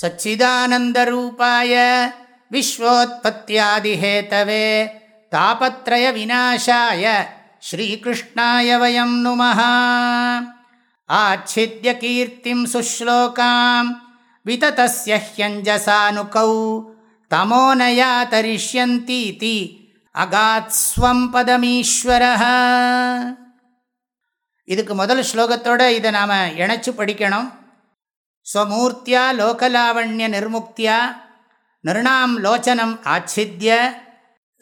सच्चिदानन्दरूपाय विश्वोत्पत्त्यादिहेतवे तापत्रयविनाशाय श्रीकृष्णाय वयं नुमः आच्छिद्य कीर्तिं सुश्लोकां विततस्य ह्यञ्जसानुकौ तमोनया तरिष्यन्तीति அகாத்ஸ்வம் பதமீஸ்வரः இதுக்கு முதல் ஸ்லோகத்தோடு இதை நாம் இணைச்சு படிக்கணும் ஸ்வமூர்த்தியா லோகலாவண்ய நிர்முக்தியா நிருணாம் லோச்சனம் ஆச்சித்ய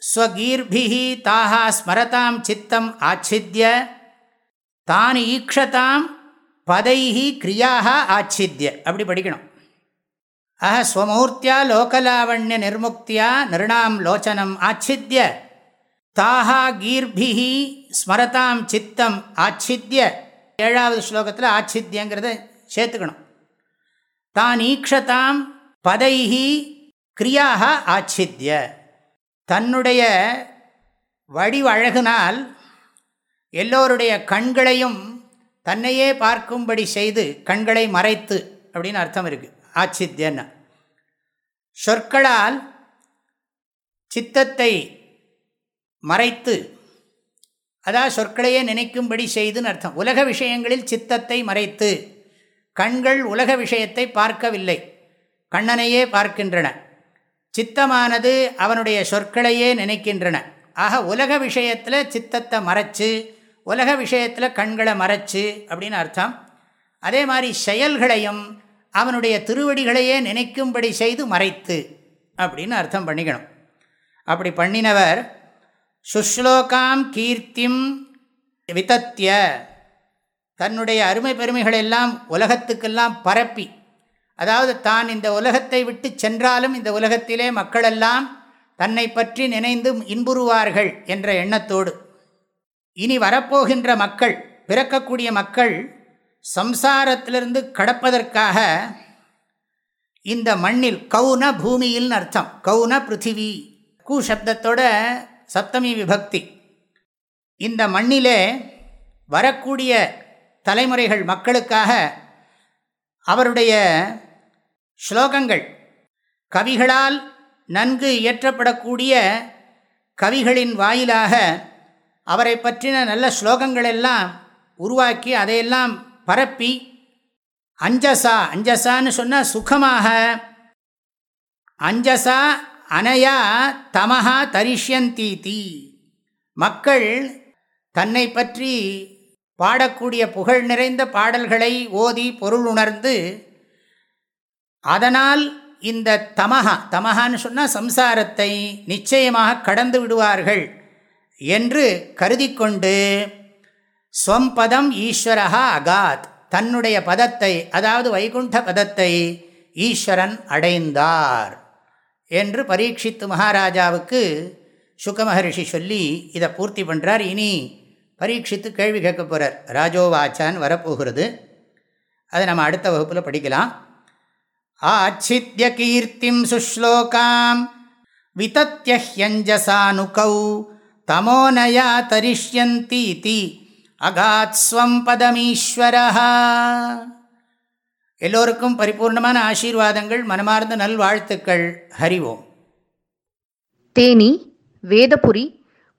ஸ்வகீர்பிஹி தாஹா ஸ்மரதாம் சித்தம் ஆச்சித்ய தான் ஈக்ஷதாம் பதைஹி கிரியாக ஆச்சித்ய. அப்படி படிக்கணும். அஹ ஸ்வமூர்த்தியா லோகலாவண்ய நிர்முக்தியா நிருணாம் லோச்சனம் ஆச்சித்ய தாஹா கீர்பிஹி ஸ்மரதாம் சித்தம் ஆச்சித்ய. ஏழாவது ஸ்லோகத்தில் ஆச்சித்யங்கிறத சேர்த்துக்கணும். தான் ஈக்ஷதாம் பதைஹி கிரியாக ஆச்சித்ய. தன்னுடைய வடிவழகினால் எல்லோருடைய கண்களையும் தன்னையே பார்க்கும்படி செய்து கண்களை மறைத்து அப்படின்னு அர்த்தம் இருக்குது ஆச்சித்யன்னு. சொற்களால் சித்தத்தை மறைத்து அதாவது சொற்களையே நினைக்கும்படி செய்துன்னு அர்த்தம். உலக விஷயங்களில் சித்தத்தை மறைத்து கண்கள் உலக விஷயத்தை பார்க்கவில்லை. கண்ணனையே பார்க்கின்றன. சித்தமானது அவனுடைய சொற்களையே நினைக்கின்றன. ஆக உலக விஷயத்தில் சித்தத்தை மறைச்சு உலக விஷயத்தில் கண்களை மறைச்சு அப்படின்னு அர்த்தம். அதே மாதிரி செயல்களையும் அவனுடைய திருவடிகளையே நினைக்கும்படி செய்து மறைத்து அப்படின்னு அர்த்தம் பண்ணிக்கணும். அப்படி பண்ணினவர் சுஸ்லோகாம் கீர்த்திம் விதத்திய தன்னுடைய அருமை பெருமைகளெல்லாம் உலகத்துக்கெல்லாம் பரப்பி. அதாவது தான் இந்த உலகத்தை விட்டு சென்றாலும் இந்த உலகத்திலே மக்களெல்லாம் தன்னை பற்றி நினைந்து இன்புறுவார்கள் என்ற எண்ணத்தோடு. இனி வரப்போகின்ற மக்கள் பிறக்கக்கூடிய மக்கள் சம்சாரத்திலிருந்து கடப்பதற்காக இந்த மண்ணில் கவுன பூமியில்னு அர்த்தம். கவுன பிருத்திவி கூ சப்தத்தோட சப்தமி விபக்தி. இந்த மண்ணிலே வரக்கூடிய தலைமுறைகள் மக்களுக்காக அவருடைய ஸ்லோகங்கள் கவிகளால் நன்கு இயற்றப்படக்கூடிய கவிகளின் வாயிலாக அவரை பற்றின நல்ல ஸ்லோகங்கள் எல்லாம் உருவாக்கி அதையெல்லாம் பரப்பி அஞ்சசா அஞ்சசான்னு சொன்னால் சுகமாக அஞ்சசா அனையா தமஹா தரிஷ்யந்தீதி. மக்கள் தன்னை பற்றி பாடக்கூடிய புகழ் நிறைந்த பாடல்களை ஓதி பொருள் உணர்ந்து அதனால் இந்த தமஹா தமஹான்னு சொன்னால் சம்சாரத்தை நிச்சயமாக கடந்து விடுவார்கள் என்று கருதி கொண்டு ஸ்வம்பதம் ஈஸ்வரகா அகாத். தன்னுடைய பதத்தை அதாவது வைகுண்ட பதத்தை ஈஸ்வரன் அடைந்தார் என்று பரீட்சித்து மகாராஜாவுக்கு சுக மகரிஷி சொல்லி இதை பூர்த்தி பண்ணுறார் இனி பரீட்சித்து கேள்வி கேட்க போகிறார் ராஜோவாச்சான் வரப்போகிறது. அதை நம்ம அடுத்த வகுப்பில் படிக்கலாம். ஆச்சித்ய கீர்த்திம் சுஷ்லோகாம் விதத்தியஹ்யஞ்சசானுகௌ தமோனயா தரிஷ்யந்தி தி அகாத்ஸ்வம் பதமீஸ்வரா எல்லோருக்கும் பரிபூர்ணமான ஆசீர்வாதங்கள் மனமார்ந்த நல்வாழ்த்துக்கள். ஹரிவோம் தேனி வேதபுரி